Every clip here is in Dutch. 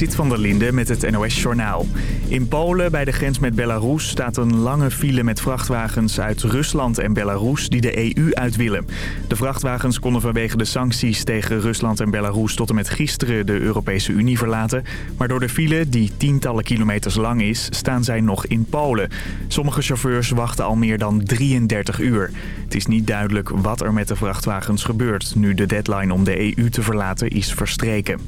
Zit van der Linde met het NOS-journaal. In Polen, bij de grens met Belarus, staat een lange file met vrachtwagens uit Rusland en Belarus die de EU uit willen. De vrachtwagens konden vanwege de sancties tegen Rusland en Belarus tot en met gisteren de Europese Unie verlaten. Maar door de file, die tientallen kilometers lang is, staan zij nog in Polen. Sommige chauffeurs wachten al meer dan 33 uur. Het is niet duidelijk wat er met de vrachtwagens gebeurt, nu de deadline om de EU te verlaten is verstreken.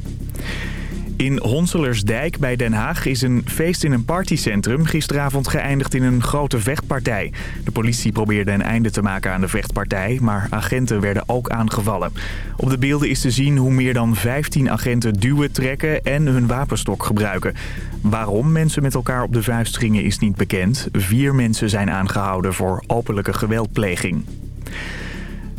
In Honselersdijk bij Den Haag is een feest in een partycentrum gisteravond geëindigd in een grote vechtpartij. De politie probeerde een einde te maken aan de vechtpartij, maar agenten werden ook aangevallen. Op de beelden is te zien hoe meer dan 15 agenten duwen, trekken en hun wapenstok gebruiken. Waarom mensen met elkaar op de vuist gingen is niet bekend. Vier mensen zijn aangehouden voor openlijke geweldpleging.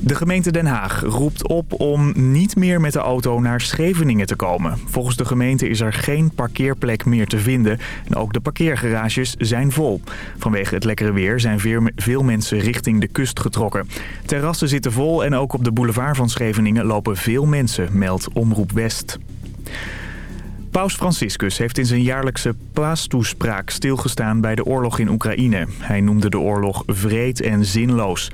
De gemeente Den Haag roept op om niet meer met de auto naar Scheveningen te komen. Volgens de gemeente is er geen parkeerplek meer te vinden. En ook de parkeergarages zijn vol. Vanwege het lekkere weer zijn veel mensen richting de kust getrokken. Terrassen zitten vol en ook op de boulevard van Scheveningen lopen veel mensen, meldt Omroep West. Paus Franciscus heeft in zijn jaarlijkse paastoespraak stilgestaan bij de oorlog in Oekraïne. Hij noemde de oorlog vreed en zinloos.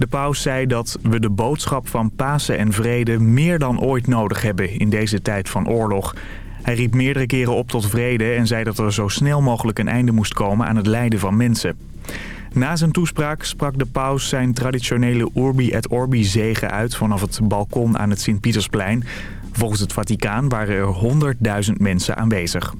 De paus zei dat we de boodschap van Pasen en vrede meer dan ooit nodig hebben in deze tijd van oorlog. Hij riep meerdere keren op tot vrede en zei dat er zo snel mogelijk een einde moest komen aan het lijden van mensen. Na zijn toespraak sprak de paus zijn traditionele Urbi et Orbi zegen uit vanaf het balkon aan het Sint-Pietersplein. Volgens het Vaticaan waren er 100.000 mensen aanwezig.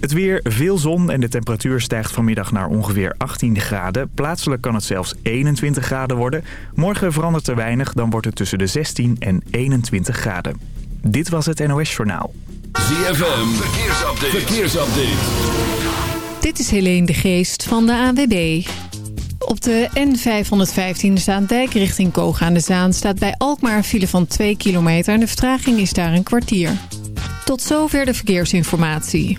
Het weer, veel zon en de temperatuur stijgt vanmiddag naar ongeveer 18 graden. Plaatselijk kan het zelfs 21 graden worden. Morgen verandert er weinig, dan wordt het tussen de 16 en 21 graden. Dit was het NOS Journaal. ZFM, verkeersupdate. verkeersupdate. Dit is Helene de Geest van de AWB. Op de N515 Zaandijk richting Koog aan de Zaan staat bij Alkmaar een file van 2 kilometer... en de vertraging is daar een kwartier. Tot zover de verkeersinformatie.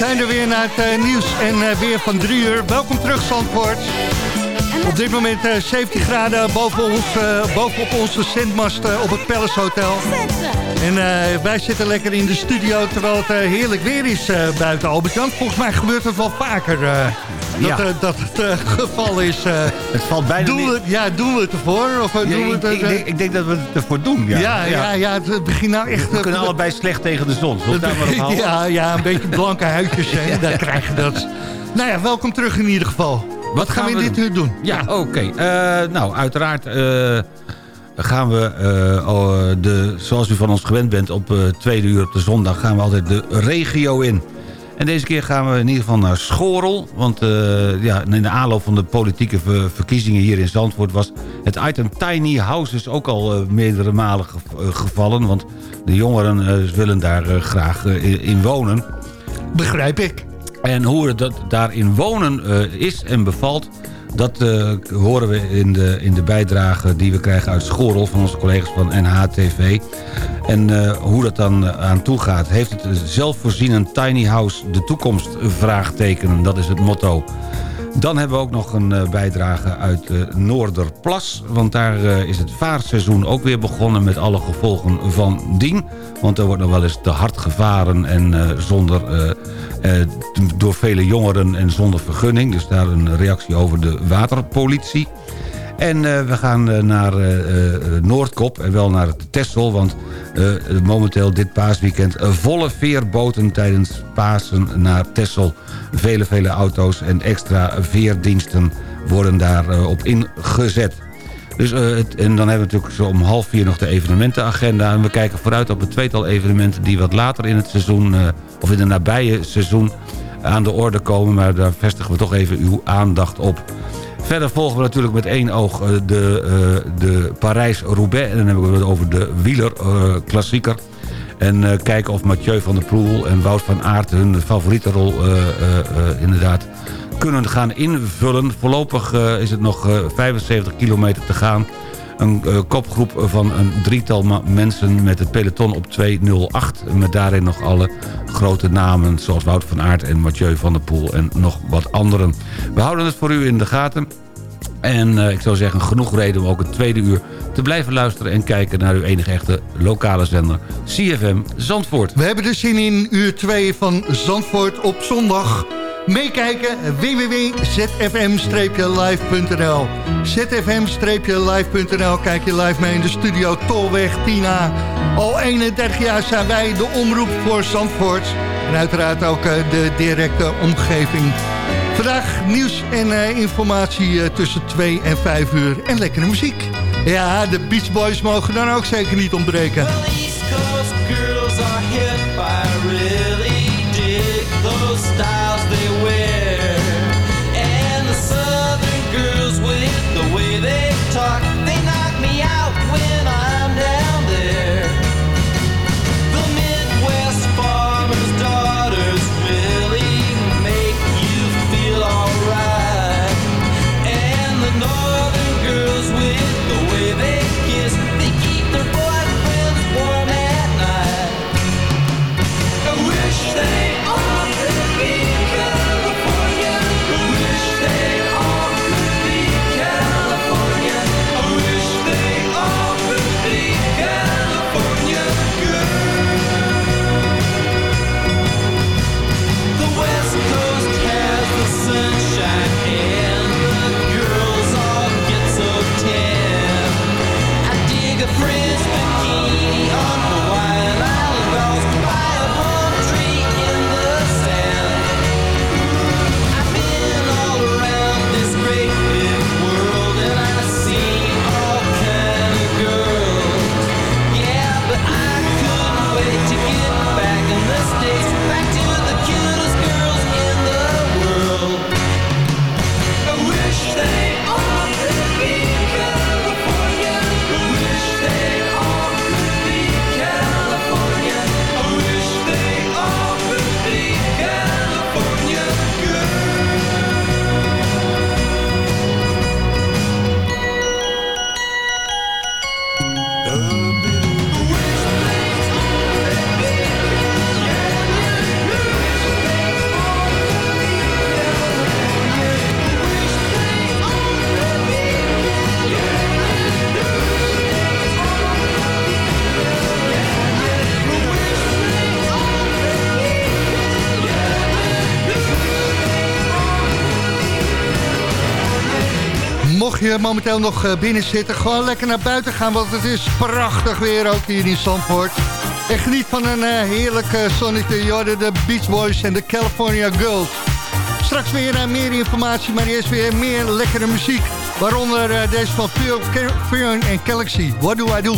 Zijn er weer naar het uh, nieuws en uh, weer van drie uur. Welkom terug, Zandvoort. Op dit moment uh, 17 graden boven ons, bovenop onze zendmast op het Palace Hotel. En wij zitten lekker in de studio terwijl het heerlijk weer is buiten Albert-Jan. Volgens mij gebeurt het wel vaker dat, ja. dat het geval is. het valt bijna doen we, Ja, doen we het ervoor? Of, ja, doen we het, ik, denk, ik, denk, dat we het ervoor doen. Ja, ja, ja. ja, het begint nou echt... We kunnen allebei slecht tegen de zon. ja, ja, een beetje blanke huidjes, hè, daar krijg je dat. Nou ja, welkom terug in ieder geval. Wat, gaan, we in dit uur doen? Ja, oké. Okay. Uh, nou, uiteraard... Uh, gaan we, uh, de, zoals u van ons gewend bent, op tweede uur op de zondag... gaan we altijd de regio in. En deze keer gaan we in ieder geval naar Schorel. Want uh, ja, in de aanloop van de politieke verkiezingen hier in Zandvoort... was het item Tiny Houses ook al uh, meerdere malen gevallen. Want de jongeren willen daar graag in wonen. Begrijp ik. En hoe het daarin wonen is en bevalt... Dat uh, horen we in de, in de bijdrage die we krijgen uit Schorel... van onze collega's van NHTV. En uh, hoe dat dan uh, aan toe gaat. Heeft het zelfvoorzienend tiny house de toekomst? Vraagtekenen, dat is het motto. Dan hebben we ook nog een bijdrage uit Noorderplas. Want daar is het vaarseizoen ook weer begonnen met alle gevolgen van dien. Want er wordt nog wel eens te hard gevaren en zonder eh, door vele jongeren en zonder vergunning. Dus daar een reactie over de waterpolitie. En uh, we gaan uh, naar uh, Noordkop en wel naar Texel. Want momenteel dit paasweekend volle veerboten tijdens Pasen naar Texel. Vele, vele auto's en extra veerdiensten worden daarop ingezet. Dus, en dan hebben we natuurlijk zo om half vier nog de evenementenagenda. En we kijken vooruit op een tweetal evenementen die wat later in het seizoen of in het nabije seizoen aan de orde komen. Maar daar vestigen we toch even uw aandacht op. Verder volgen we natuurlijk met één oog eh, de, uh, de Parijs-Roubaix. En dan hebben we het over de wieler-klassieker. Uh, en kijken of Mathieu van der Poel en Wout van Aert hun favoriete rol inderdaad kunnen gaan invullen. Voorlopig is het nog 75 kilometer te gaan. Een uh, kopgroep van een drietal mensen met het peloton op 208. Met daarin nog alle grote namen zoals Wout van Aert en Mathieu van der Poel en nog wat anderen. We houden het voor u in de gaten. En uh, ik zou zeggen, genoeg reden om ook het tweede uur te blijven luisteren... en kijken naar uw enige echte lokale zender, CFM Zandvoort. We hebben dus zin in uur 2 van Zandvoort op zondag meekijken www.zfm-live.nl zfm-live.nl Kijk je live mee in de studio Tolweg Tina. Al 31 jaar zijn wij de omroep voor Zandvoort. En uiteraard ook eh, de directe omgeving. Vandaag nieuws en uh, informatie uh, tussen 2 en 5 uur. En lekkere muziek. Ja, de Beach Boys mogen dan ook zeker niet ontbreken. Je momenteel nog binnen zitten... gewoon lekker naar buiten gaan, want het is prachtig weer ook hier in Zandvoort. En geniet van een heerlijk zonnetje. Jorden, de Beach Boys en de California Girls. Straks weer meer informatie, maar eerst weer meer lekkere muziek. Waaronder deze van Fear en Galaxy. What do I do?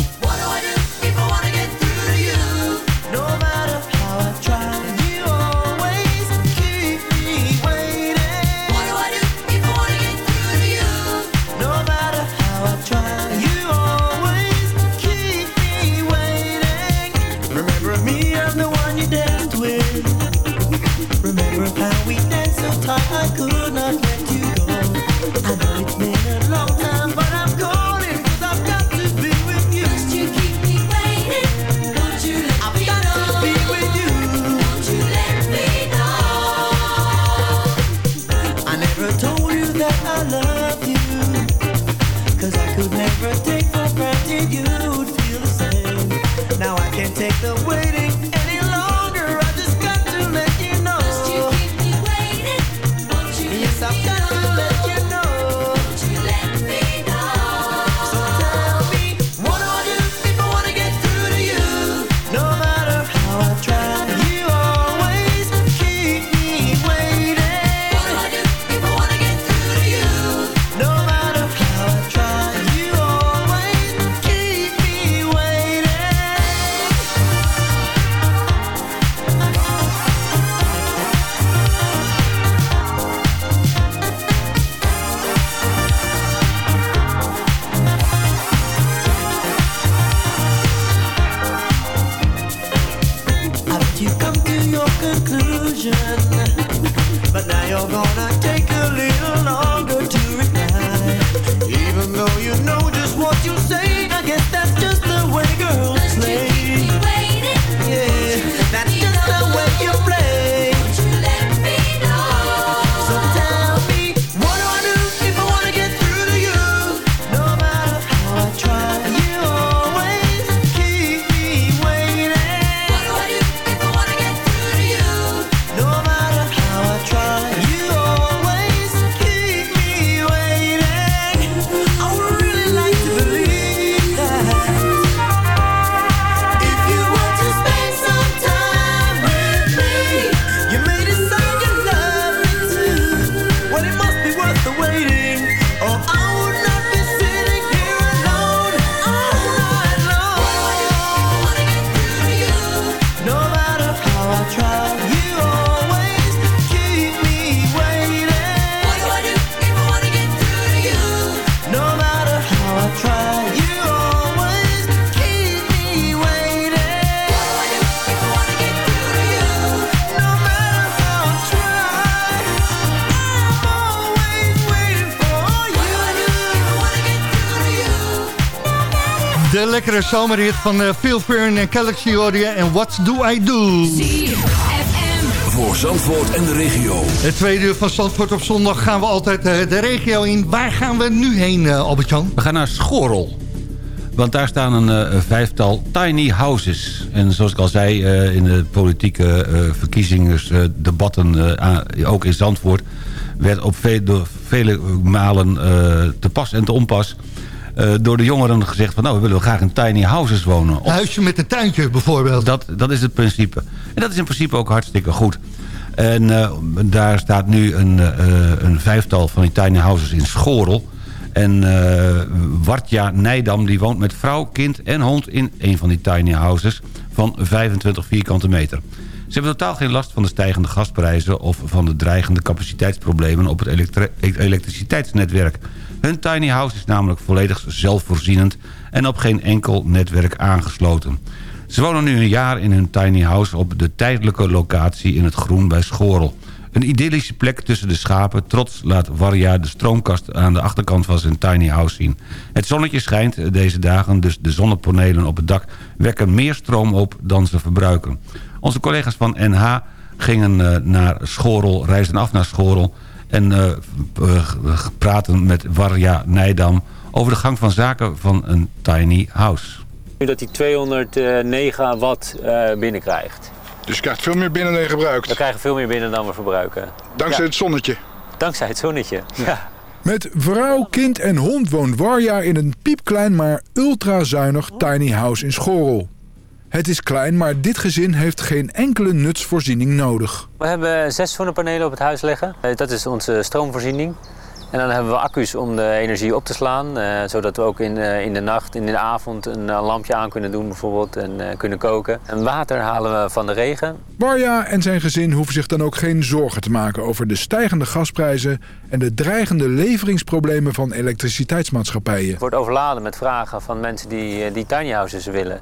Lekkere zomerhit van uh, Phil Fern en Galaxy Audio en What Do I Do? Voor Zandvoort en de regio. Het tweede uur van Zandvoort op zondag gaan we altijd uh, de regio in. Waar gaan we nu heen, uh, Albert-Jan? We gaan naar Schorel. Want daar staan een uh, vijftal tiny houses. En zoals ik al zei, in de politieke verkiezingsdebatten, ook in Zandvoort... werd op vele malen te pas en te onpas uh, door de jongeren gezegd van... nou, we willen graag in tiny houses wonen. Een huisje met een tuintje bijvoorbeeld. Dat, dat is het principe. En dat is in principe ook hartstikke goed. En uh, daar staat nu een, uh, een vijftal van die tiny houses in Schorel. En Wartja Nijdam die woont met vrouw, kind en hond in een van die tiny houses van 25 vierkante meter. Ze hebben totaal geen last van de stijgende gasprijzen... of van de dreigende capaciteitsproblemen op het elektriciteitsnetwerk. Hun tiny house is namelijk volledig zelfvoorzienend... en op geen enkel netwerk aangesloten. Ze wonen nu een jaar in hun tiny house op de tijdelijke locatie in het groen bij Schorel. Een idyllische plek tussen de schapen. Trots laat Warja de stroomkast aan de achterkant van zijn tiny house zien. Het zonnetje schijnt deze dagen, dus de zonnepanelen op het dak... wekken meer stroom op dan ze verbruiken. Onze collega's van NH gingen eh, naar Schorel, reisden af naar Schorel... en uh, praten met Warja Nijdam over de gang van zaken van een tiny house. Nu dat hij 209 watt binnenkrijgt. Dus je krijgt veel meer binnen dan je gebruikt? We krijgen veel meer binnen dan we verbruiken. Dankzij het zonnetje? Dankzij het zonnetje, ja. Met vrouw, kind en hond woont Warja in een piepklein maar ultrazuinig tiny house in Schorel. Het is klein, maar dit gezin heeft geen enkele nutsvoorziening nodig. We hebben zes zonnepanelen op het huis liggen. Eh, Dat is onze stroomvoorziening. En dan hebben we accu's om de energie op te slaan. eh, zodat we ook in, eh, in de nacht, in de avond een eh, lampje aan kunnen doen bijvoorbeeld. En kunnen koken. En water halen we van de regen. Warja en zijn gezin hoeven zich dan ook geen zorgen te maken over de stijgende gasprijzen en de dreigende leveringsproblemen van elektriciteitsmaatschappijen. Het wordt overladen met vragen van mensen die, die tiny houses willen.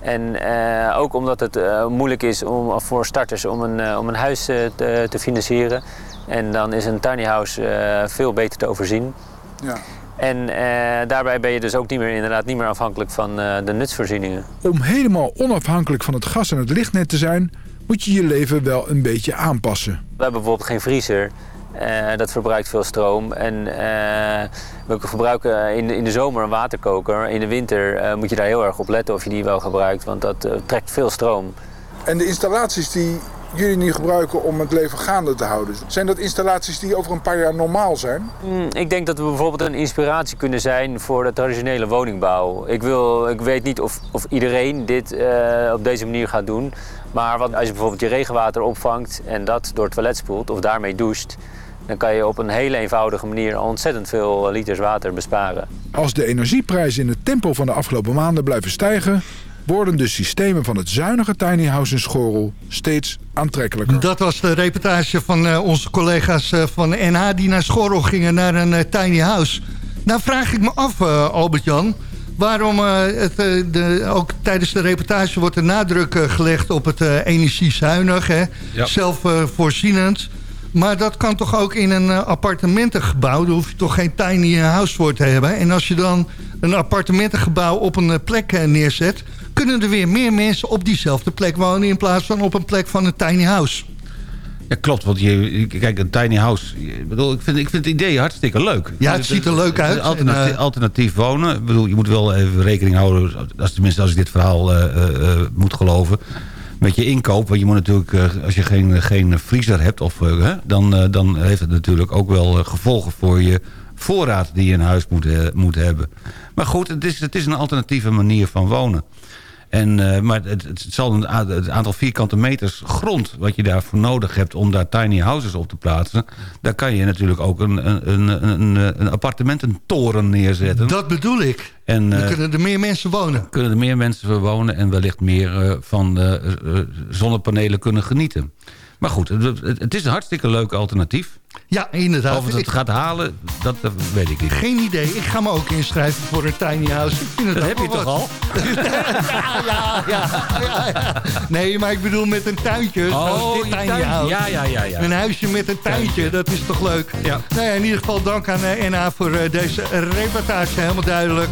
En eh, ook omdat het eh, moeilijk is om, voor starters om een, eh, om een huis te, te financieren. En dan is een tiny house eh, veel beter te overzien. Ja. En eh, daarbij ben je dus ook niet meer, inderdaad niet meer afhankelijk van eh, de nutsvoorzieningen. Om helemaal onafhankelijk van het gas en het lichtnet te zijn, moet je je leven wel een beetje aanpassen. We hebben bijvoorbeeld geen vriezer. Eh, dat verbruikt veel stroom. En eh, we gebruiken in de, in de zomer een waterkoker. In de winter eh, moet je daar heel erg op letten of je die wel gebruikt. Want dat trekt veel stroom. En de installaties die jullie nu gebruiken om het leven gaande te houden, zijn dat installaties die over een paar jaar normaal zijn? Hmm, ik denk dat we bijvoorbeeld een inspiratie kunnen zijn voor de traditionele woningbouw. Ik, wil, ik weet niet of, of iedereen dit op deze manier gaat doen. Maar wat, als je bijvoorbeeld je regenwater opvangt en dat door het toilet spoelt of daarmee doucht... dan kan je op een hele eenvoudige manier ontzettend veel liters water besparen. Als de energieprijzen in het tempo van de afgelopen maanden blijven stijgen, worden de systemen van het zuinige tiny house in Schorel steeds aantrekkelijker. Dat was de reportage van eh, onze collega's eh, van NH die naar Schorrel gingen naar een eh, tiny house. Nou vraag ik me af, eh, Albert-Jan, waarom eh, het, eh, de, ook tijdens de reportage wordt de nadruk eh, gelegd op het eh, energiezuinig, hè? Ja. zelfvoorzienend. Maar dat kan toch ook in een eh, appartementengebouw, daar hoef je toch geen tiny house voor te hebben. En als je dan een appartementengebouw op een eh, plek eh, neerzet, kunnen er weer meer mensen op diezelfde plek wonen in plaats van op een plek van een tiny house. Ja, klopt. Want je, kijk, een tiny house. Ik, bedoel, ik, vind, ik vind het idee hartstikke leuk. Ja, het ziet er leuk uit. Alternatief, En, alternatief wonen. Ik bedoel, je moet wel even rekening houden. Als, tenminste, als ik dit verhaal moet geloven. Met je inkoop. Want je moet natuurlijk, eh, als je geen, geen vriezer hebt. Of, eh, hè, dan, eh, dan heeft het natuurlijk ook wel eh, gevolgen voor je voorraad die je in huis moet, eh, moet hebben. Maar goed, het is, het is een alternatieve manier van wonen. En, eh, maar het, het zal een, het aantal vierkante meters grond... wat je daarvoor nodig hebt om daar tiny houses op te plaatsen... daar kan je natuurlijk ook een, een, een, een, een appartemententoren neerzetten. Dat bedoel ik. en Dan eh, kunnen er meer mensen wonen. kunnen er meer mensen wonen... en wellicht meer eh, van zonnepanelen kunnen genieten. Maar goed, het, het- het is een hartstikke leuk alternatief. Ja, inderdaad. Of het het gaat halen, dat weet ik niet. Geen idee. Ik ga me ook inschrijven voor een tiny house. Ik vind het Dat ook heb je toch al? ja, ja, ja, ja, ja. Nee, maar ik bedoel met een tuintje. zoals dit tiny tuin. house. Ja, ja, ja. ja. Een huisje met een tuintje, dat is toch leuk? Ja. Nou ja, in ieder geval dank aan eh, NA voor eh, deze reportage, helemaal duidelijk.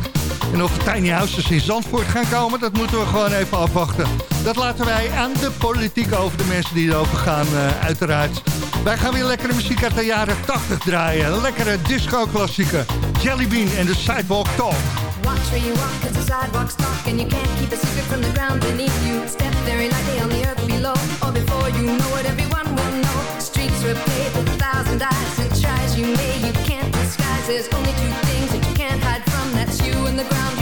En of tiny houses in Zandvoort gaan komen, dat moeten we gewoon even afwachten. Dat laten wij aan de politiek over, de mensen die erover gaan, eh, uiteraard. Wij gaan weer lekkere muziek uit de jaren 80 draaien. Lekkere disco-klassieker. Jellybean en de Sidewalk Talk. Watch where you walk, cause the sidewalks talk And you can't keep a secret from the ground beneath you Step very lightly on the earth below Or before you know it, everyone will know Streets were paved with a thousand eyes And try as you may, you can't disguise There's only two things that you can't hide from That's you and the ground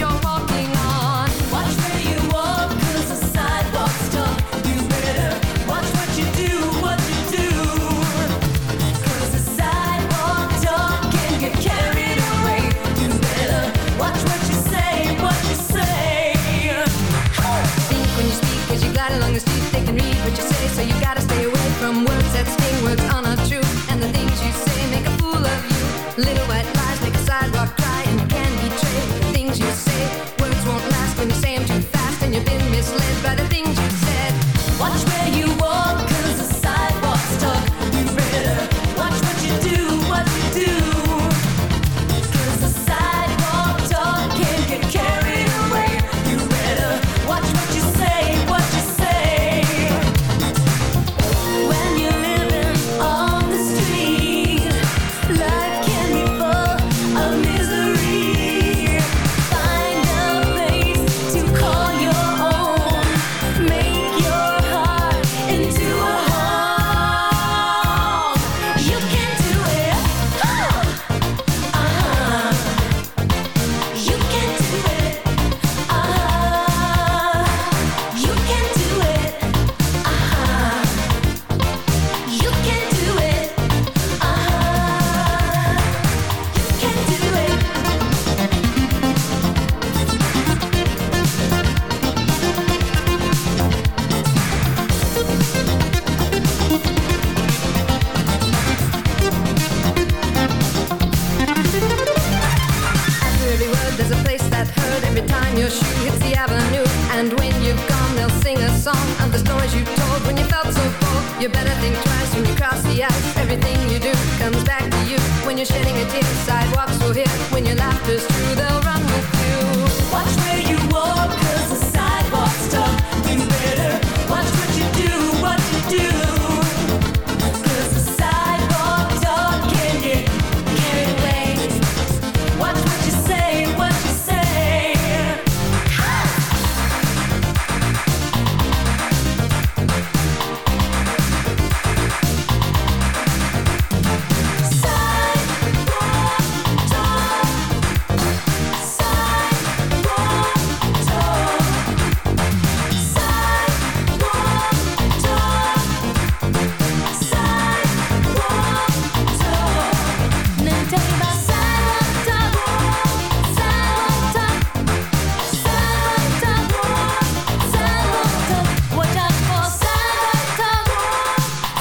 you say. So you gotta stay away from words that sting, words are not true. And the things you say make a fool of you. Little white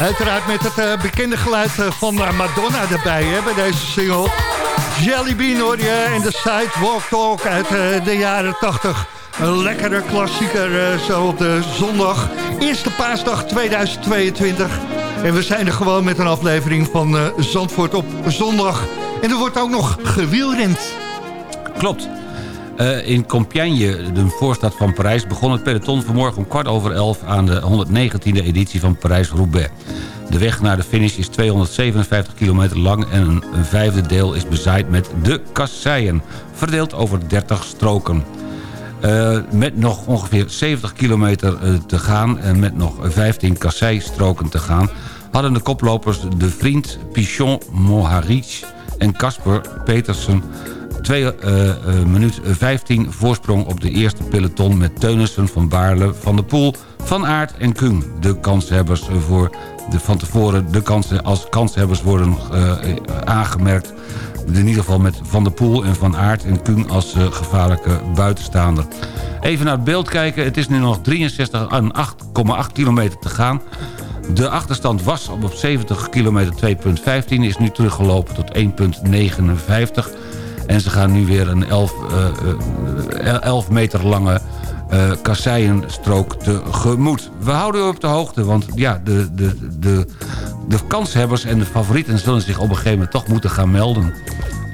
Uiteraard met het eh, bekende geluid eh, van Madonna erbij bij deze single. Jelly Bean hoor je en de Sidewalk Talk uit eh, de jaren 80. Een lekkere klassieker zo op de zondag. Eerste paasdag 2022. En we zijn er gewoon met een aflevering van Zandvoort op zondag. En er wordt ook nog gewielrend. Klopt. Eh, in Compiègne, de voorstad van Parijs... begon het peloton vanmorgen om kwart over elf... aan de 119e editie van Parijs-Roubaix. De weg naar de finish is 257 kilometer lang... en een, vijfde deel is bezaaid met de kasseien... verdeeld over 30 stroken. Eh, met nog ongeveer 70 kilometer eh, te gaan... en met nog 15 kasseistroken te gaan... hadden de koplopers De Vriend, Pichon, Moharic en Casper Petersen... 2 minuut 15 voorsprong op de eerste peloton... met Teunissen van Baarle, Van der Poel, Van Aert en Kung. De kanshebbers voor de, van tevoren de kansen als kanshebbers worden eh, aangemerkt. In ieder geval met Van der Poel en Van Aert en Kung als eh, gevaarlijke buitenstaander. Even naar het beeld kijken. Het is nu nog 63 aan 8,8 kilometer te gaan. De achterstand was op 70 kilometer 2,15. Is nu teruggelopen tot 1,59. En ze gaan nu weer een 11, eh, eh, 11 meter lange eh kasseienstrook tegemoet. We houden u op de hoogte, want ja, de, de, de, de kanshebbers en de favorieten... zullen zich op een gegeven moment toch moeten gaan melden.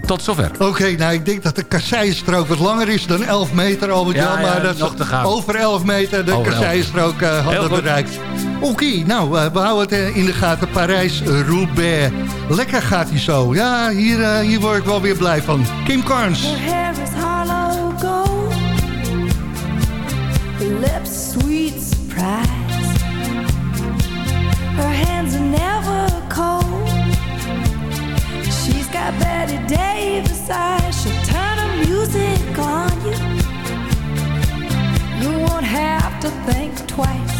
Tot zover. Oké, nou ik denk dat de kasseienstrook wat langer is dan 11 meter, Albert Ja, Jan. ja, maar dat nog ze te gaan. over 11 meter de Over 11. kasseienstrook eh, hadden bereikt. Oké, nou, eh, we houden het eh, in de gaten. Parijs-Roubaix. Lekker gaat hij zo. Ja, hier, eh, hier word ik wel weer blij van. Kim Carnes. Lips sweet surprise. Her hands are never cold. She's got Betty Davis eyes. She'll turn her music on you. You won't have to think twice.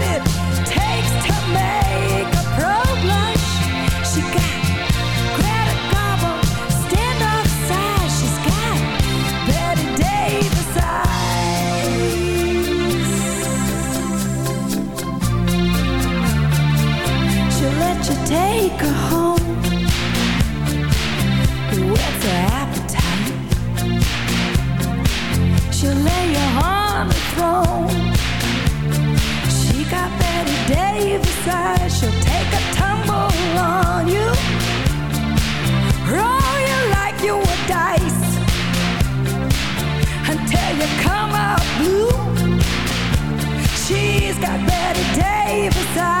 She's got Betty Davis eyes.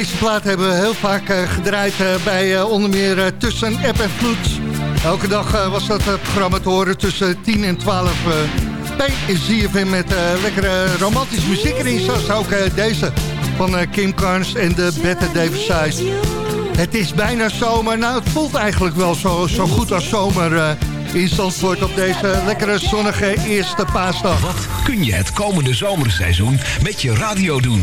Deze plaat hebben we heel vaak eh, gedraaid eh, bij eh, onder meer Tussen App en Vloed. Elke dag was dat programma te horen tussen 10 en 12 eh, bij ZFM met lekkere romantische muziek erin. Zoals ook deze van Kim Carnes en de Better David Size. Het is bijna zomer. Nou, het voelt eigenlijk wel zo, zo goed als zomer in Zandvoort op deze lekkere zonnige eerste paasdag. Wat kun je het komende zomerseizoen met je radio doen?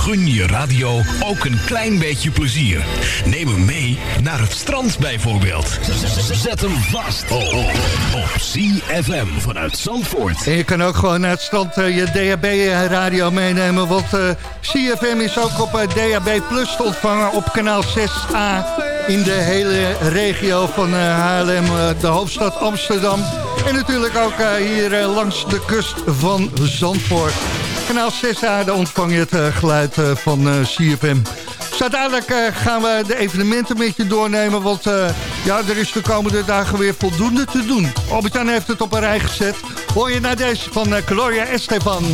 gun je radio ook een klein beetje plezier. Neem hem mee naar het strand bijvoorbeeld. Zet hem vast op CFM vanuit Zandvoort. En je kan ook gewoon naar het strand eh, je DHB-radio meenemen. Want eh, CFM is ook op eh, DHB Plus te ontvangen op kanaal 6A. In de hele regio van Haarlem, de hoofdstad Amsterdam. En natuurlijk ook hier langs de kust van Zandvoort. Kanaal 6A, daar ontvang je het eh, geluid eh, van eh, CFM. Dus eh, gaan we de evenementen met je doornemen. Want eh, ja, er is de komende dagen weer voldoende te doen. Albert-Jan heeft het op een rij gezet. Hoor je naar deze van eh, Gloria Estefan.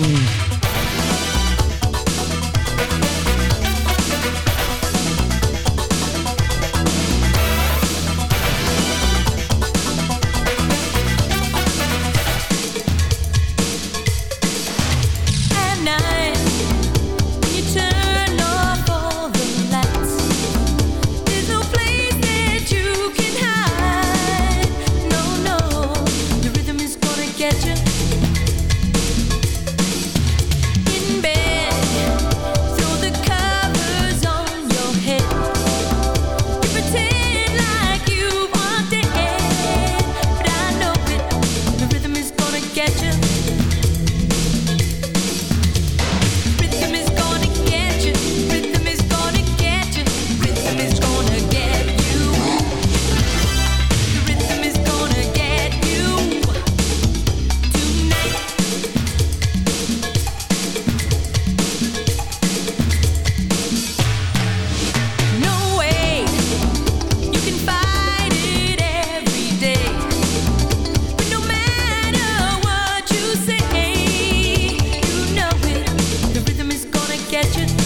Get you.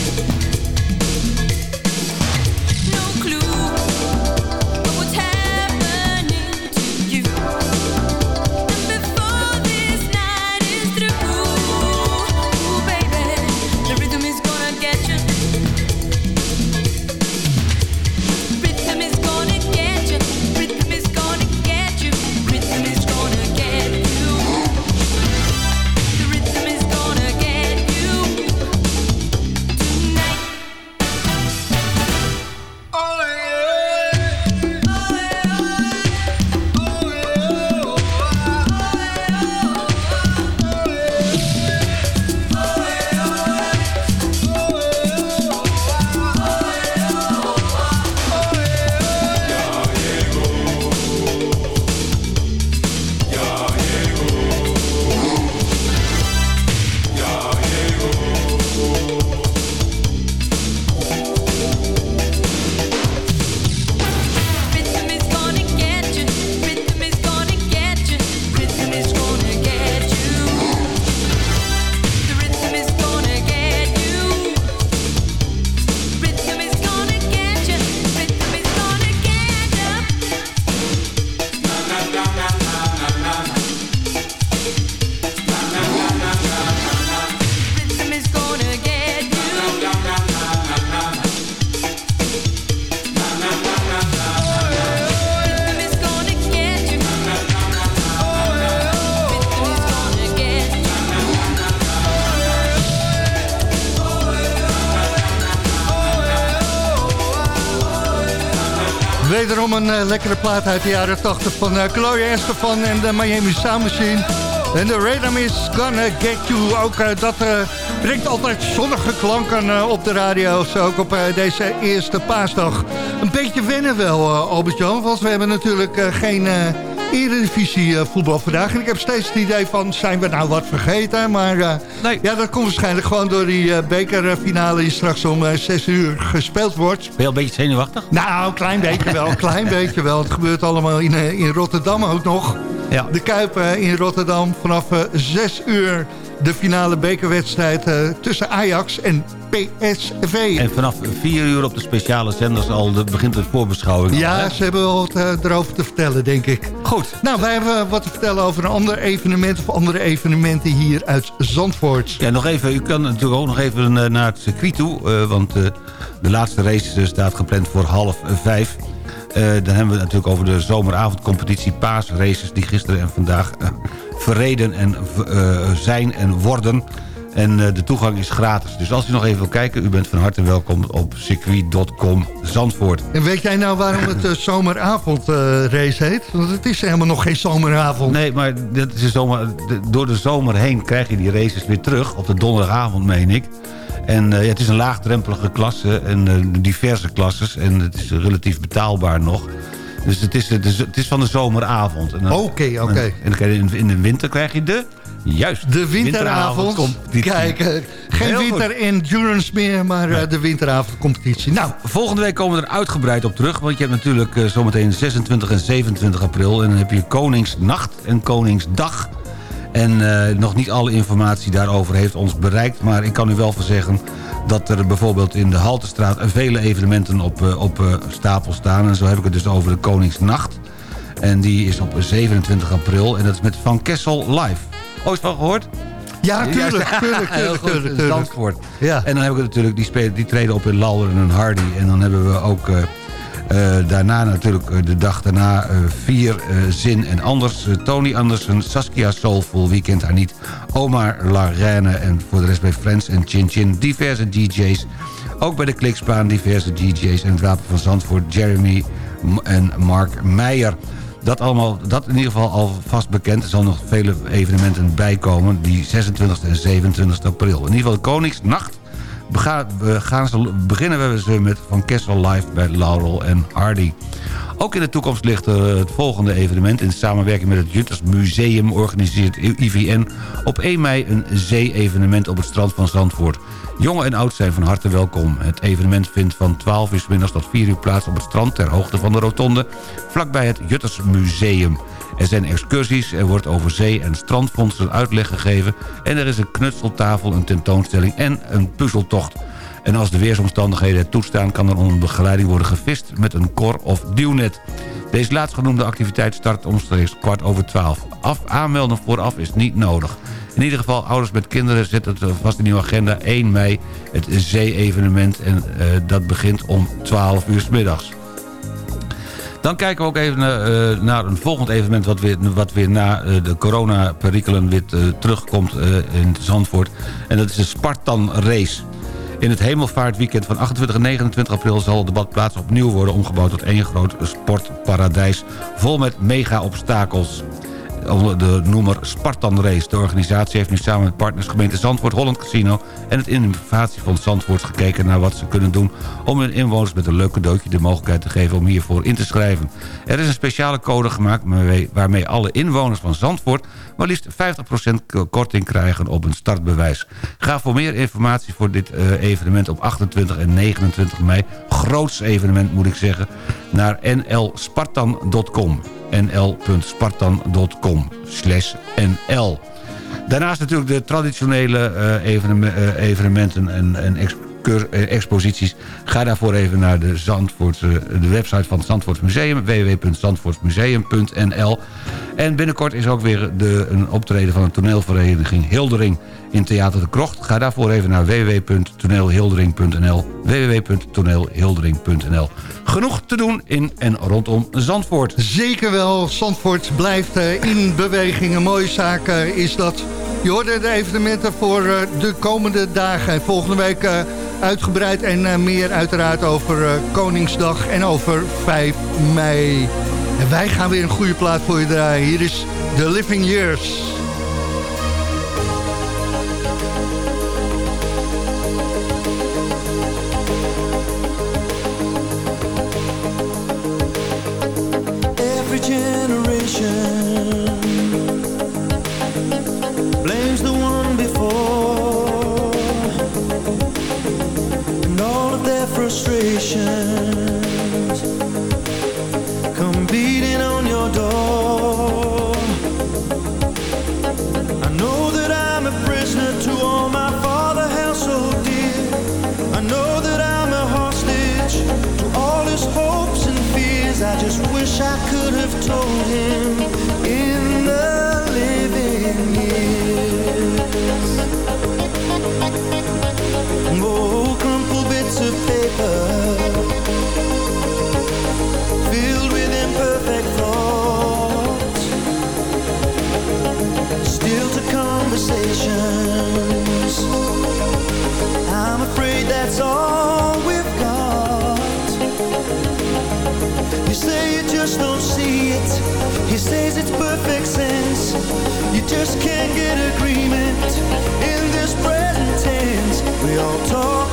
Eh, lekkere plaat uit de jaren 80 van eh, Gloria Estefan en de Miami Sound Machine. En de rhythm is gonna get you. Ook eh, dat brengt altijd zonnige klanken op de radio. Zo ook op deze eerste paasdag. Een beetje wennen wel, Albert-Jan. Want we hebben natuurlijk geen, Eredivisie eh, voetbal vandaag. En ik heb steeds het idee van, zijn we nou wat vergeten? Maar eh, ja, dat komt waarschijnlijk gewoon door die eh, bekerfinale die straks om eh 6 uur gespeeld wordt. Ben je een beetje zenuwachtig? Nou, een klein beetje wel, een klein beetje wel. Het gebeurt allemaal in, in Rotterdam ook nog. Ja. De Kuip in Rotterdam vanaf eh 6 uur de finale bekerwedstrijd eh, tussen Ajax en PSV. En vanaf 4 uur op de speciale zenders al de, begint de voorbeschouwing. Ja, ze hebben wel wat eh, erover te vertellen, denk ik. Goed. Nou, wij hebben wat te vertellen over een ander evenement... of andere evenementen hier uit Zandvoort. Ja, nog even, u kan natuurlijk ook nog even eh, naar het circuit toe. want de laatste race staat gepland voor half vijf. Dan hebben we het natuurlijk over de zomeravondcompetitie paasraces... die gisteren en vandaag verreden en, eh, zijn en worden. En eh, de toegang is gratis. Dus als u nog even wil kijken, u bent van harte welkom op circuit.com Zandvoort. En weet jij nou waarom het uh, zomeravondrace heet? Want het is helemaal nog geen zomeravond. Nee, maar dat is de zomer, de- door de zomer heen krijg je die races weer terug. Op de donderdagavond, meen ik. En eh, ja, het is een laagdrempelige klasse en eh, diverse klasses. En het is relatief betaalbaar nog. Dus het is, het is, het is van de zomeravond. En dan- Oké, oké. En, en dan krijg je in, de winter krijg je de... Juist. De winteravond. Kijk, eh, geen winter endurance meer, maar eh, de winteravondcompetitie. Nou, Volgende week komen we er uitgebreid op terug. Want je hebt natuurlijk eh, zometeen 26 en 27 april. En dan heb je Koningsnacht en Koningsdag. En eh, nog niet alle informatie daarover heeft ons bereikt. Maar ik kan u wel verzeggen dat er bijvoorbeeld in de Haltestraat... vele evenementen op, eh, op eh, stapel staan. En zo heb ik het dus over de Koningsnacht. En die is op 27 april. En dat is met Van Kessel live. Ooit van gehoord? ja, tuurlijk, tuurlijk, tuurlijk, tuurlijk. Ja. En dan heb ik natuurlijk, die, spelen, die treden op in Lauder en Hardy. En dan hebben we ook daarna natuurlijk eh, de dag daarna eh, vier eh, Zin en Anders. Eh, Tony Andersen, Saskia Soulful, haar niet. Omar La Reine en voor de rest bij Friends en Chin Chin. Diverse DJ's. Ook bij de Klikspaan diverse DJ's. En het Wapen van Zandvoort, Jeremy en Mark Meijer. Dat, allemaal, dat in ieder geval alvast bekend. Er zal nog vele evenementen bijkomen. Die 26 en 27 april. In ieder geval Koningsnacht. Bega- we gaan ze, beginnen we ze met Van Kessel live bij Laurel en Hardy. Ook in de toekomst ligt eh, het volgende evenement... in samenwerking met het Jutters Museum organiseert IVN... op 1 mei een zee-evenement op het strand van Zandvoort. Jonge en oud zijn van harte welkom. Het evenement vindt van 12 uur middags tot 4 uur plaats op het strand... ter hoogte van de rotonde, vlakbij het Jutters Museum. Er zijn excursies, er wordt over zee- en strandvondsten uitleg gegeven... en er is een knutseltafel, een tentoonstelling en een puzzeltocht... En als de weersomstandigheden het toestaan... kan er onder begeleiding worden gevist met een kor of duwnet. Deze laatstgenoemde activiteit start omstreeks kwart over twaalf. Af, aanmelden vooraf is niet nodig. In ieder geval, ouders met kinderen zetten het vast in uw agenda 1 mei... het zee-evenement en eh, dat begint om 12 uur 's middags. Dan kijken we ook even naar, eh, naar een volgend evenement... wat weer, wat weer na eh, de coronaperikelen weer eh, terugkomt eh, in Zandvoort. En dat is de Spartan Race. In het hemelvaartweekend van 28 en 29 april... zal de badplaats opnieuw worden omgebouwd tot één groot sportparadijs... vol met mega-obstakels de noemer Spartan Race. De organisatie heeft nu samen met partners gemeente Zandvoort, Holland Casino... en het Innovatiefonds Zandvoort gekeken naar wat ze kunnen doen... om hun inwoners met een leuk cadeautje de mogelijkheid te geven om hiervoor in te schrijven. Er is een speciale code gemaakt waarmee- alle inwoners van Zandvoort... maar liefst 50% korting krijgen op een startbewijs. Ga voor meer informatie voor dit eh, evenement op 28 en 29 mei... groots evenement moet ik zeggen, naar nlspartan.com nl.spartan.com nl. Daarnaast natuurlijk de traditionele eh, eh, evenementen en, en eh, exposities. Ga daarvoor even naar de, Zandvoortse, de website van het Zandvoorts Museum... www.zandvoortsmuseum.nl En binnenkort is ook weer de, een optreden van een toneelvereniging Hildering in Theater de Krocht. Ga daarvoor even naar www.toneelhildering.nl www.toneelhildering.nl Genoeg te doen in en rondom Zandvoort. Zeker wel, Zandvoort blijft eh, in beweging. Een mooie zaak eh, is dat. Je hoorde de evenementen voor eh, de komende dagen. En volgende week uitgebreid en meer uiteraard over Koningsdag en over 5 mei. En wij gaan weer een goede plaat voor je draaien. Hier is The Living Years. Come beating on your door. I know that I'm a prisoner to all my father held so dear. I know that I'm a hostage to all his hopes and fears. I just wish I could have told him in the fixings. You just can't get agreement in this present tense. We all talk.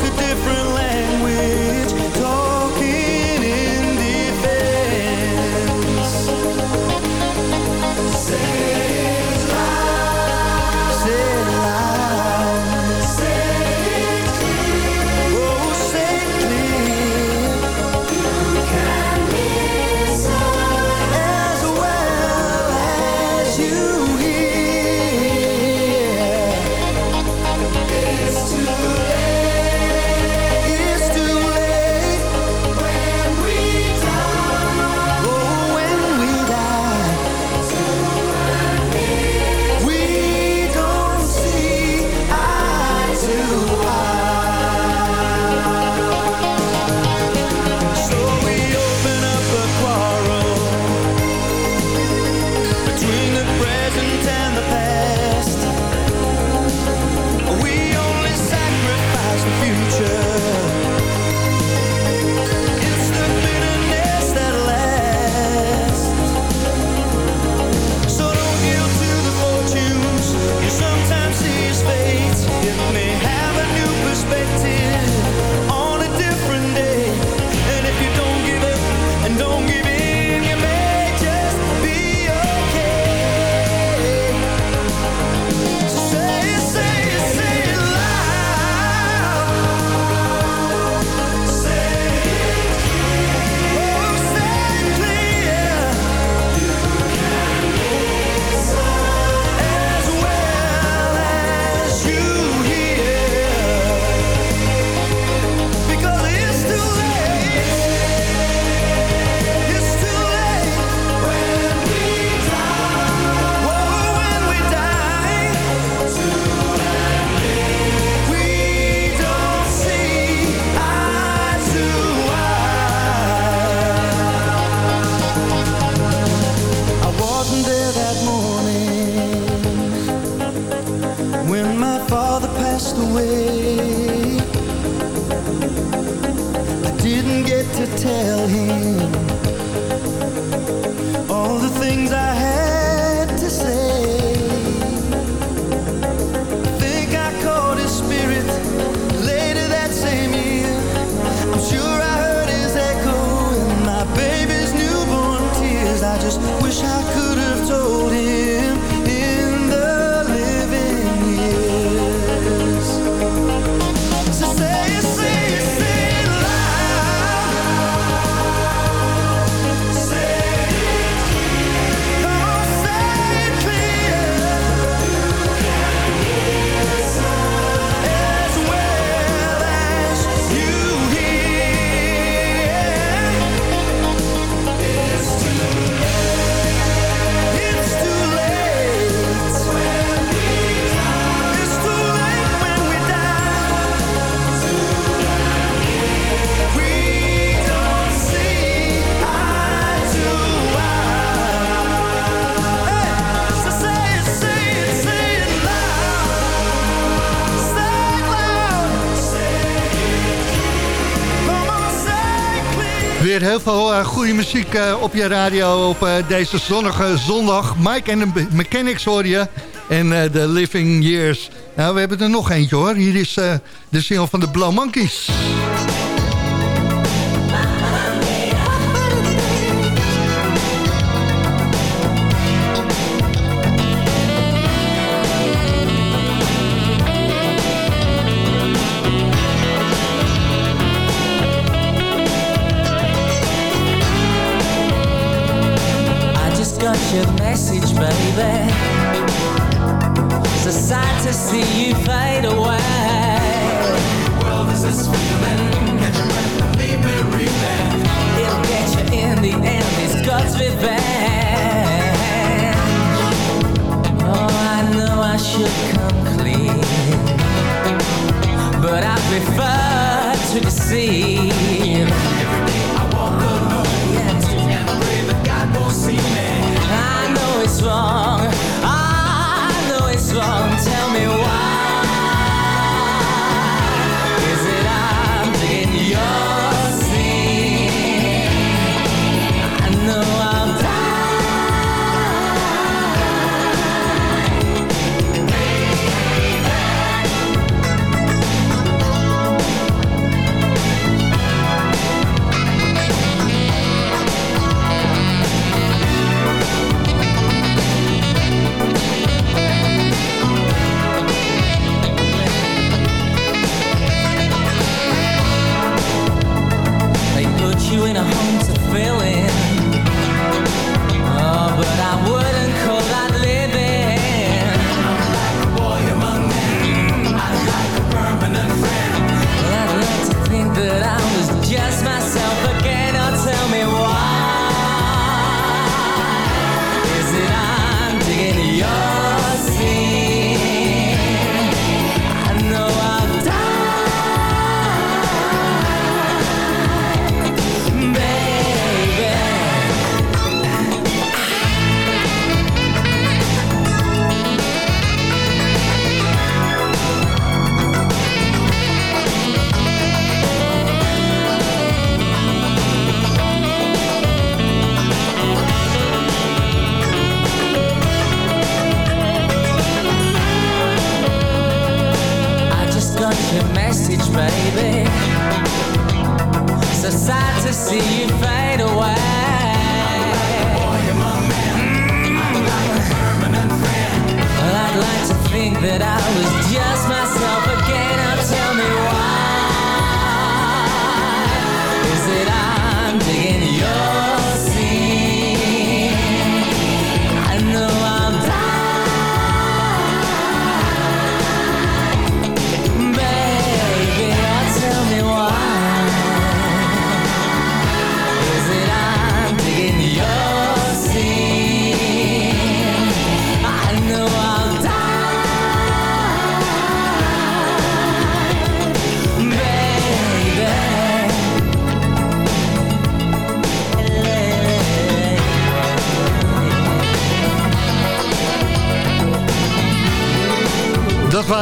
goeie goede muziek eh, op je radio op eh, deze zonnige zondag. Mike en de Mechanics hoor je. En The Living Years. Nou, we hebben er nog eentje hoor. Hier is de single van de Blue Monkeys. Your message, baby. So sad to see you fade away. Is this feeling. Catch your breath and leave me reeling. It'll get you in the end. It's God's revenge. Oh, I know I should come clean, but I prefer to deceive.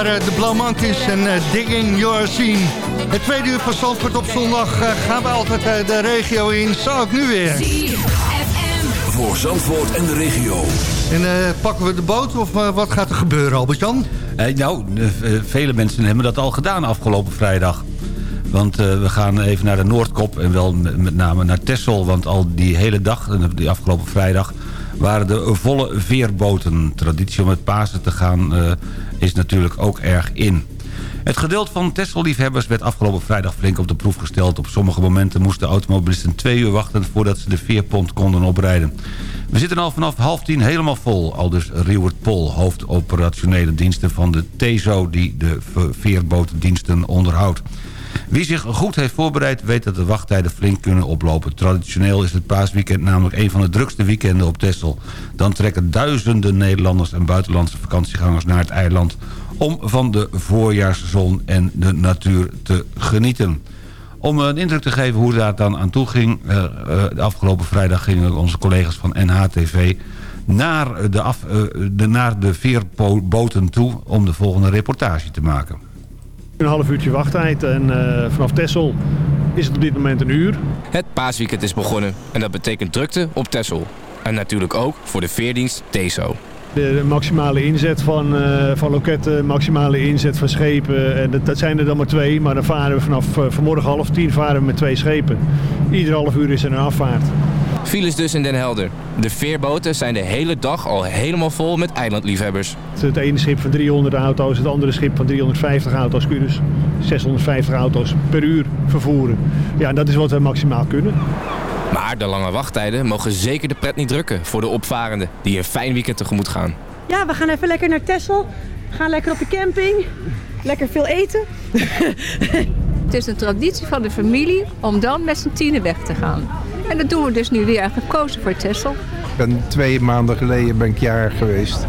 Waren de Blauw Monkeys en eh, Digging Your Scene. Het tweede uur van Zandvoort op zondag eh, gaan we altijd eh, de regio in. Zo ook nu weer. Voor Zandvoort en de regio. En eh, pakken we de boot of eh, wat gaat er gebeuren, Albert-Jan? Eh, nou, eh, eh, vele mensen hebben dat al gedaan afgelopen vrijdag. Want eh, we gaan even naar de Noordkop en wel met, name naar Texel. Want al die hele dag, eh, die afgelopen vrijdag, waren de volle veerboten. Traditie om met Pasen te gaan eh, is natuurlijk ook erg in. Het gedeelte van Texel-liefhebbers werd afgelopen vrijdag flink op de proef gesteld. Op sommige momenten moesten automobilisten twee uur wachten... voordat ze de veerpont konden oprijden. We zitten al vanaf half tien helemaal vol. Al dus Pol, hoofdoperationele diensten van de TESO... die de veerbootdiensten onderhoudt. Wie zich goed heeft voorbereid weet dat de wachttijden flink kunnen oplopen. Traditioneel is het paasweekend namelijk een van de drukste weekenden op Texel. Dan trekken duizenden Nederlanders en buitenlandse vakantiegangers naar het eiland... om van de voorjaarszon en de natuur te genieten. Om een indruk te geven hoe daar dan aan toe ging... eh, eh, de afgelopen vrijdag gingen onze collega's van NHTV... naar de, af, eh, de, naar de veerboten toe om de volgende reportage te maken. Een half uurtje wachttijd en eh, vanaf Texel is het op dit moment een uur. Het paasweekend is begonnen en dat betekent drukte op Texel. En natuurlijk ook voor de veerdienst TESO. De, maximale inzet van, eh, van loketten, maximale inzet van schepen. En dat, dat zijn er dan maar twee, maar dan varen we vanaf eh, vanmorgen half tien varen we met twee schepen. Ieder half uur is er een afvaart. Files dus in Den Helder. De veerboten zijn de hele dag al helemaal vol met eilandliefhebbers. Het ene schip van 300 auto's, het andere schip van 350 auto's. Kun je dus 650 auto's per uur vervoeren. Ja, dat is wat we maximaal kunnen. Maar de lange wachttijden mogen zeker de pret niet drukken voor de opvarenden die een fijn weekend tegemoet gaan. Ja, we gaan even lekker naar Texel. We gaan lekker op de camping. Lekker veel eten. Het is een traditie van de familie om dan met z'n tienen weg te gaan. En dat doen we dus nu weer gekozen voor. Ik ben twee maanden geleden ben ik jarig geweest.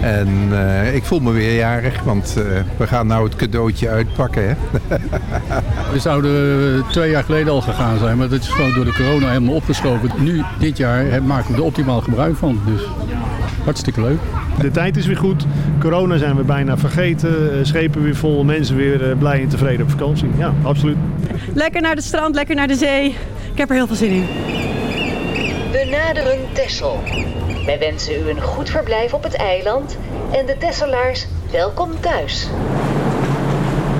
En eh, ik voel me weer jarig, want eh, we gaan nou het cadeautje uitpakken. Hè? We zouden twee jaar geleden al gegaan zijn, maar dat is gewoon door de corona helemaal opgeschoven. Nu, dit jaar, maken we er optimaal gebruik van. Dus hartstikke leuk. De tijd is weer goed. Corona zijn we bijna vergeten. Eh, Schepen weer vol. Mensen weer blij en tevreden op vakantie. Ja, absoluut. Lekker naar het strand, lekker naar de zee. Ik heb er heel veel zin in. We naderen Texel. Wij wensen u een goed verblijf op het eiland en de Tesselaars welkom thuis.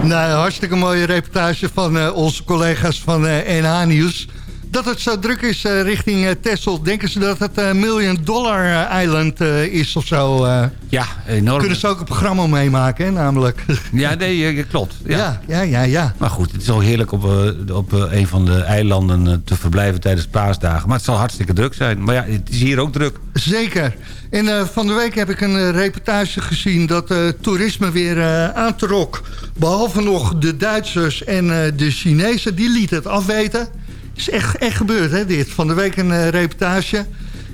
Nou, hartstikke mooie reportage van eh, onze collega's van eh NH Nieuws. Dat het zo druk is eh, richting eh, Texel. Denken ze dat het een Million Dollar eh, Island eh, is of zo? eh? Ja, enorm. Kunnen ze ook een programma meemaken, hè, namelijk. Ja, nee, eh, klopt. Ja. Ja, ja, ja, ja. Maar goed, het is al heerlijk op, eh, op eh, een van de eilanden eh, te verblijven tijdens paasdagen. Maar het zal hartstikke druk zijn. Maar ja, het is hier ook druk. Zeker. En eh, van de week heb ik een eh, reportage gezien dat eh, toerisme weer eh, aantrok. Behalve nog de Duitsers en eh, de Chinezen, die lieten het afweten. Is echt, echt gebeurd, hè, dit. Van de week een eh, reportage.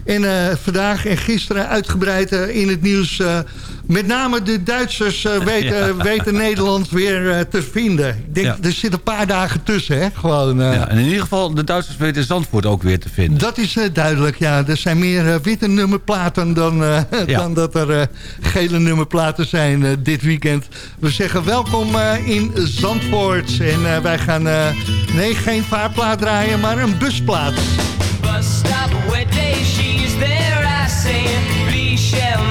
En eh, vandaag en gisteren uitgebreid eh, in het nieuws... met name de Duitsers eh, weten, Ja. weten Nederland weer eh, te vinden. Ik denk, Ja. er zitten een paar dagen tussen, hè. Gewoon, eh, Ja, en in ieder geval, de Duitsers weten Zandvoort ook weer te vinden. dat is eh, duidelijk, ja. Er zijn meer witte nummerplaten dan, eh, Ja. dan dat er eh, gele nummerplaten zijn dit weekend. We zeggen welkom eh, in Zandvoort. En eh, wij gaan, eh, nee, geen vaarplaat draaien, maar een busplaat. Bus stop where day she's there, I say, please share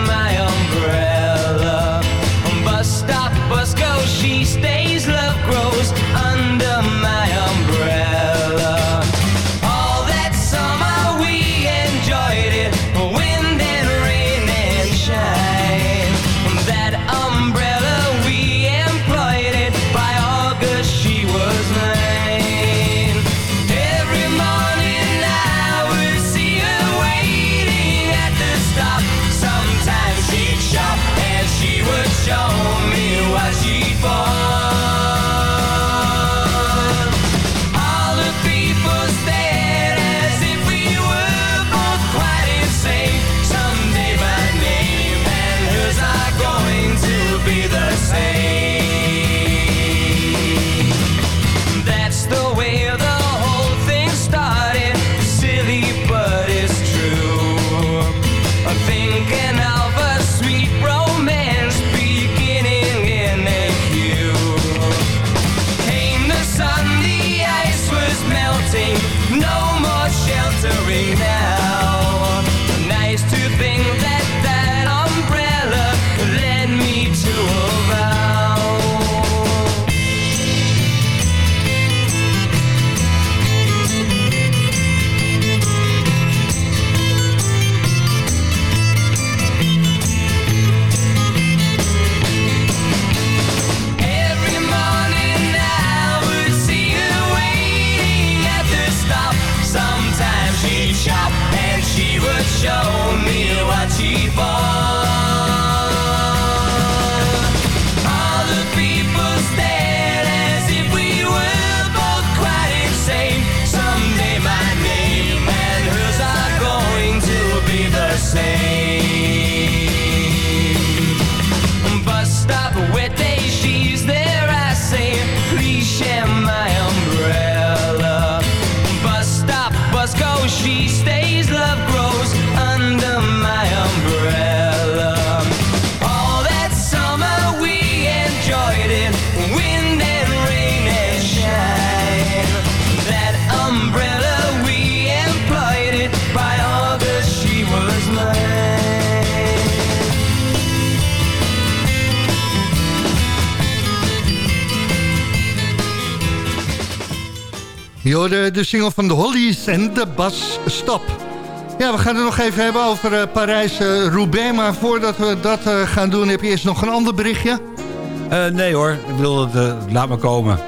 de single van de Hollies en de Bas Stop. Ja, we gaan het nog even hebben over eh, Parijs-Roubaix. maar voordat we dat eh, gaan doen, heb je eerst nog een ander berichtje. Eh, nee hoor, ik bedoel, het, eh, laat maar komen.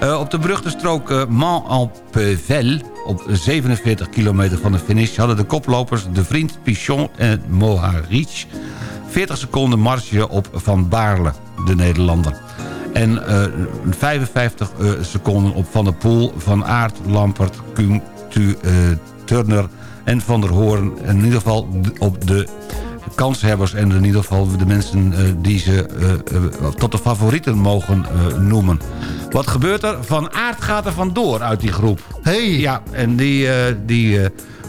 Eh, op de beruchte strook uh, Mans-en-Pevel, op 47 kilometer van de finish... hadden de koplopers De Vriend, Pichon en Moharic... 40 seconden marge op Van Baarle, de Nederlander. En uh, 55 seconden op Van der Poel, Van Aert, Lampert, Kuhn, tu, Turner en Van der Hoorn. In ieder geval op de kanshebbers en in ieder geval de mensen die ze tot de favorieten mogen noemen. Wat gebeurt er? Van Aert gaat er vandoor uit die groep. Hey. Ja, en die, die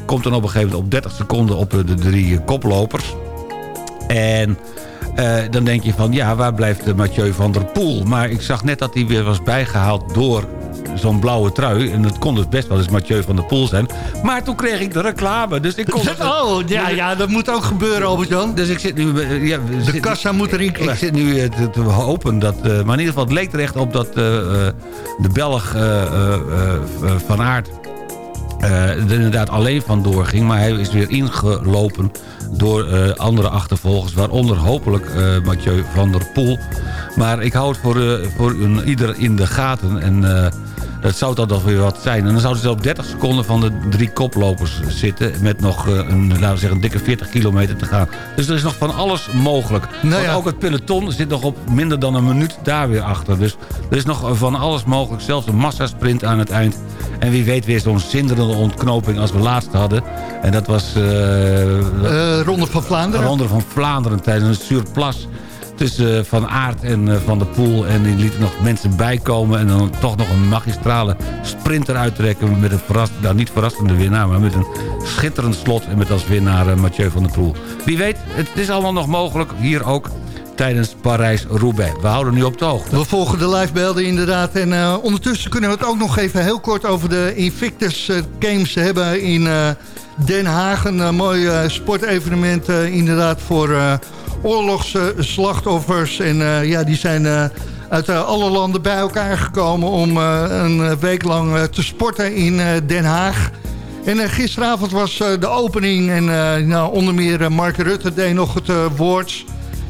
komt dan op een gegeven moment op 30 seconden op de drie koplopers. En dan denk je van, ja, waar blijft Mathieu van der Poel? Maar ik zag net dat hij weer was bijgehaald door zo'n blauwe trui. En dat kon dus best wel eens Mathieu van der Poel zijn. Maar toen kreeg ik de reclame. Dus ik kon oh, ja, ja, dat moet ook gebeuren, Albert-Jan. Dus ik zit nu... Ja, de zit, kassa moet erin Ik zit nu te, te, hopen dat... Uh, maar in ieder geval, het leek er echt op dat uh, de Belg Van Aert... er inderdaad alleen vandoor ging. Maar hij is weer ingelopen door andere achtervolgers. Waaronder hopelijk Mathieu van der Poel. Maar ik hou het voor, voor ieder in de gaten. En dat zou dan nog weer wat zijn. En dan zouden ze op 30 seconden van de drie koplopers zitten... met nog een, laten we zeggen, een dikke 40 kilometer te gaan. Dus er is nog van alles mogelijk. Nou ja. ook het peloton zit nog op minder dan een minuut daar weer achter. Dus er is nog van alles mogelijk. Zelfs een massasprint aan het eind. En wie weet weer zo'n zinderende ontknoping als we laatst hadden. En dat was... Uh, uh, Ronde van Vlaanderen. Ronde van Vlaanderen tijdens een surplas tussen Van Aert en Van der Poel. En die lieten nog mensen bijkomen. En dan toch nog een magistrale sprinter uittrekken. Met een nou, niet verrassende winnaar. Maar met een schitterend slot. En met als winnaar Mathieu van der Poel. Wie weet, het is allemaal nog mogelijk. Hier ook tijdens Parijs-Roubaix. We houden nu op de hoogte. We volgen de livebeelden inderdaad. En ondertussen kunnen we het ook nog even heel kort over de Invictus Games hebben in Den Haag. Een mooi sportevenement inderdaad voor oorlogsslachtoffers. En uh, ja, die zijn uh, uit uh, alle landen bij elkaar gekomen om een week lang te sporten in Den Haag. En gisteravond was de opening en nou, onder meer Mark Rutte deed nog het woord...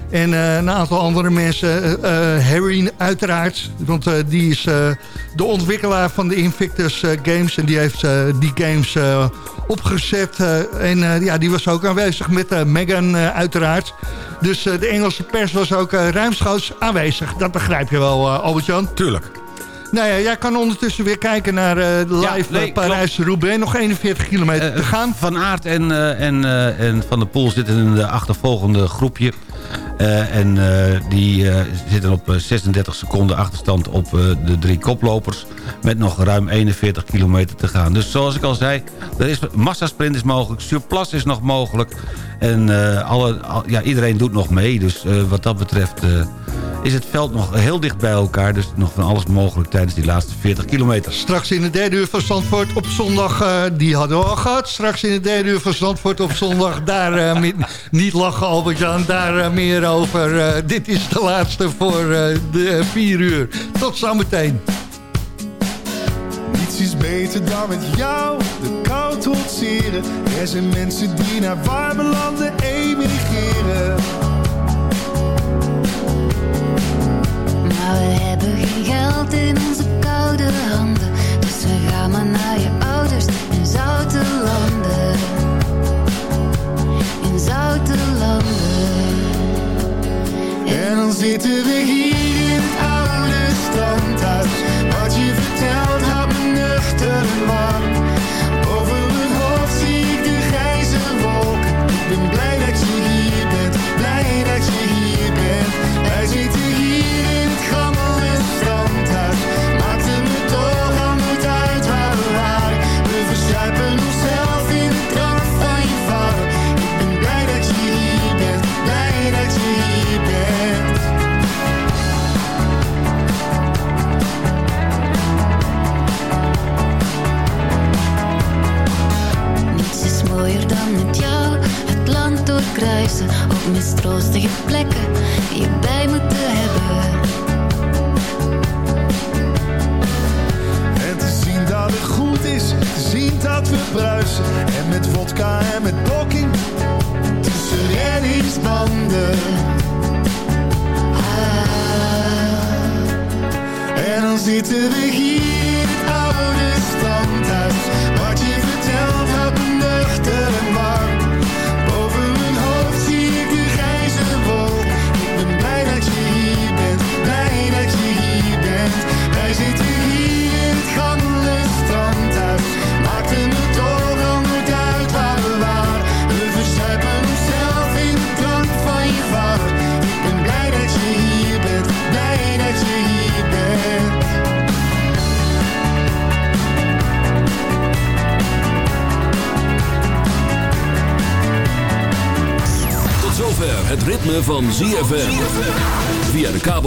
En uh, een aantal andere mensen. Uh, Harry uiteraard. Want uh, die is de ontwikkelaar van de Invictus Games. En die heeft die games opgezet. en ja, die was ook aanwezig met Megan uiteraard. Dus de Engelse pers was ook ruimschoots aanwezig. Dat begrijp je wel, Albert-Jan. Tuurlijk. Nou ja, jij kan ondertussen weer kijken naar uh, live ja, nee, Parijs-Roubaix. Nog 41 kilometer uh, te gaan. Van Aert en, uh, en, en Van der Poel zitten in de achtervolgende groepje. En die zitten op 36 seconden achterstand op de drie koplopers. Met nog ruim 41 kilometer te gaan. Dus zoals ik al zei, er is, massasprint is mogelijk. Surplus is nog mogelijk. En alle, al, ja, iedereen doet nog mee. Dus wat dat betreft is het veld nog heel dicht bij elkaar. Dus nog van alles mogelijk tijdens die laatste 40 kilometer. Straks in de derde uur van Zandvoort op zondag, die hadden we al gehad. Straks in de derde uur van Zandvoort op zondag, daar niet lachen Albert-Jan, daar meer over. dit is de laatste voor de vier uur. Tot zometeen. Niets is beter dan met jou de kou trotseren. Er zijn mensen die naar warme landen emigreren. Maar we hebben geen geld in onze koude handen. Dus we gaan maar naar je ouders in zoute landen. En dan zitten we hier in het oude standhuis.